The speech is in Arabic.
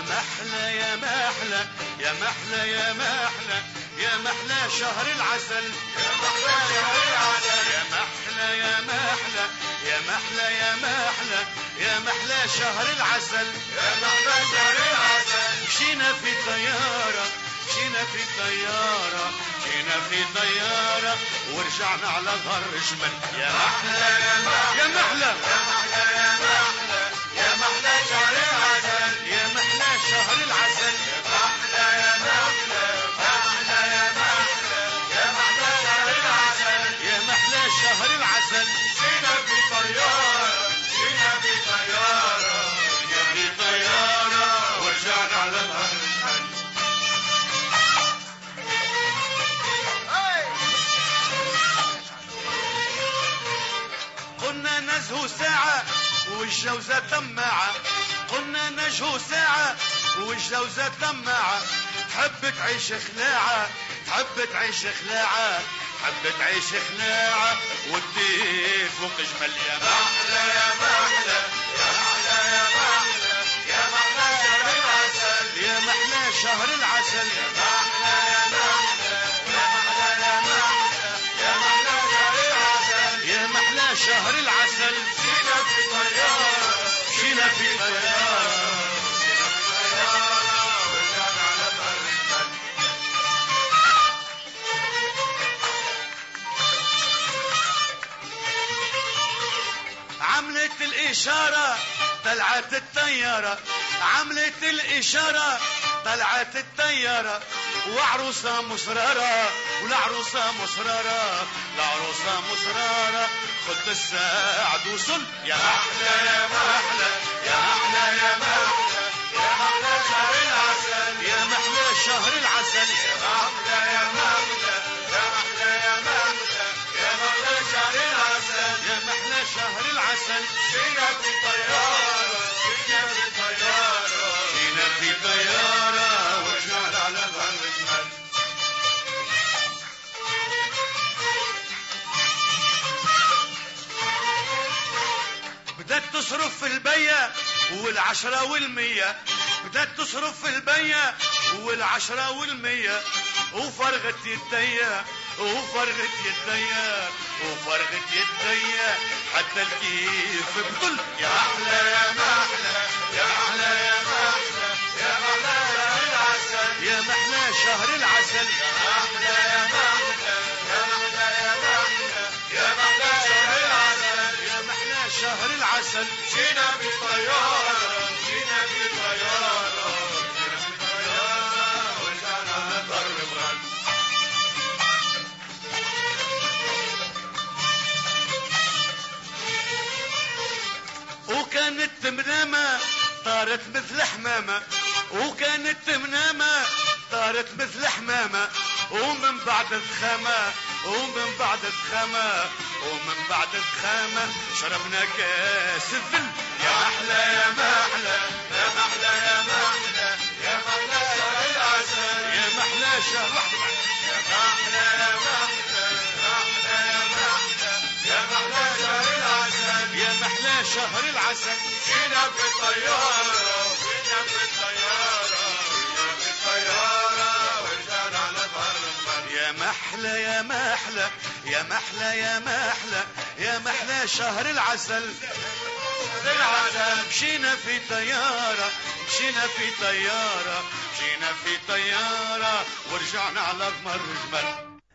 محلى يا محلى يا محلى يا محلى يا محلى شهر العسل يا محلى شهر العسل يا محلى يا محلى يا محلى يا محلى يا محلى شهر العسل يا محلى شهر العسل مشينا في طيارة مشينا في طيارة مشينا في طيارة ورجعنا على غر جمل يا يا يا محلى يا محلى يا محلى يا محلى نزهو ساعة والجوزة تماعة قلنا نجهو ساعة والجوزة تماعة تحب تعيش خلاعة تحب تعيش خلاعة تحب تعيش خلاعة والدين فوق جمل يا محلى يا محلى يا محلى يا محلى يا شهر العسل يا محلى العسل محلى يا محلى يا محلى يا محلى يا محلى شهر العسل يا محلى شهر العسل الإشارة طلعت الطيارة عملت الإشارة طلعت الطيارة وعروسة مصرارة والعروسة مصرارة العروسة مصرارة خد الساعد وصل. يا محلى يا محلى يا محلى يا محلى شهر العسل مشينا في طيارة مشينا في طيارة جينا في طيارة ورجعنا على بدأت تصرف في البية والعشرة والمية. بدأت تصرف في البية والعشرة والمية. وفرغت يديا وفرغت يديا وفرغت يديا حتى الكيف بكل يا محلى يا محلى يا محلى يا محلى يا محلى شهر العسل يا محلى شهر العسل. يا محلى يا محلى يا محلى يا محلى شهر العسل. يا محلى شهر العسل. مشينا في طيارة مشينا وكانت منامة طارت مثل حمامة. وكانت منامة طارت مثل حمامة. ومن بعد الخامة ومن بعد الخامة ومن بعد الخامة. شربنا كاس الذل. يا محلى يا محلى يا محلى يا محلى يا محلى شهر العسل يا محلى شهر واحد يا محلى يا محلى محلى. شهر العسل مشينا في الطيارة مشينا في الطيارة مشينا في الطيارة ورجعنا على يا محلى يا محلى يا محلى يا محلى يا محلى شهر العسل. مشينا في طيارة مشينا في طيارة مشينا في طيارة ورجعنا على غمر جمل